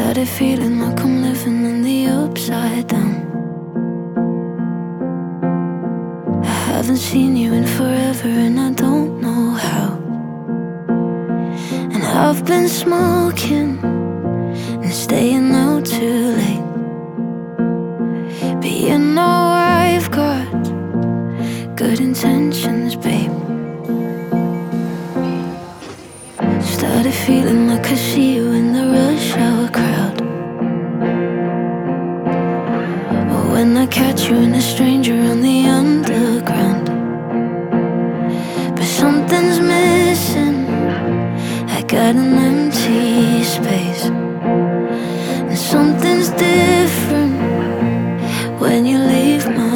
Started feeling like I'm living in the upside down. I haven't seen you in forever and I don't know how. And I've been smoking and staying out too late. But you know I've got good intentions, Started feeling like I see you in the rush hour crowd. Or when I catch you and a stranger on the underground. But something's missing. I got an empty space. And something's different when you leave my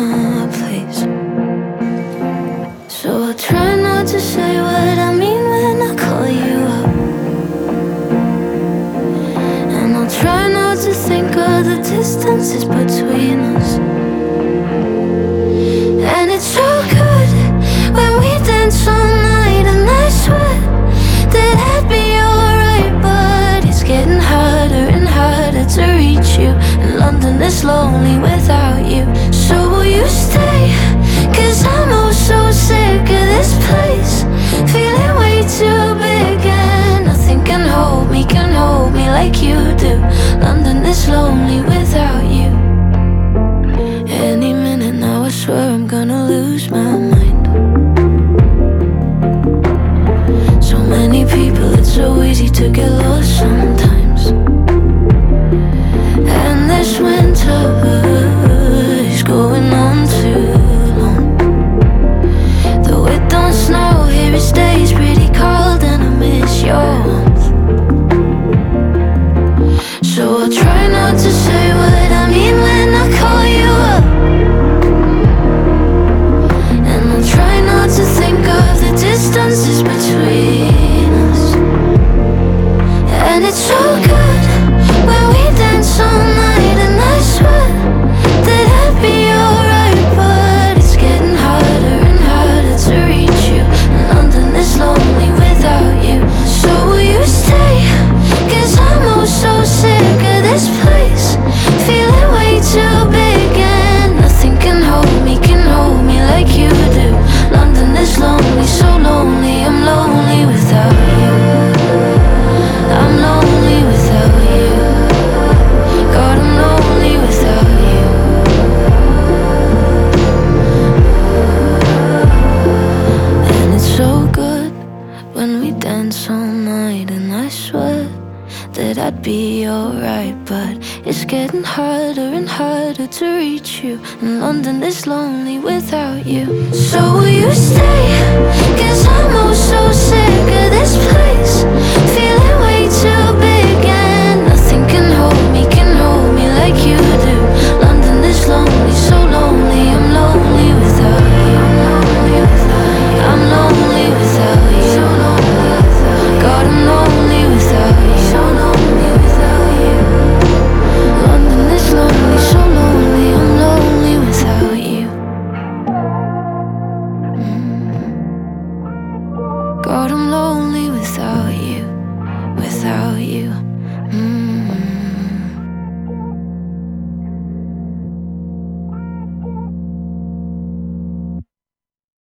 of the distances between us. And it's so good when we dance all night, and I swear that I'd be alright. But it's getting harder and harder to reach you. And London is lonely without so easy to get lost when we dance all night, and I swear that I'd be alright. But it's getting harder and harder to reach you, and London is lonely without you. So will you stay? Without.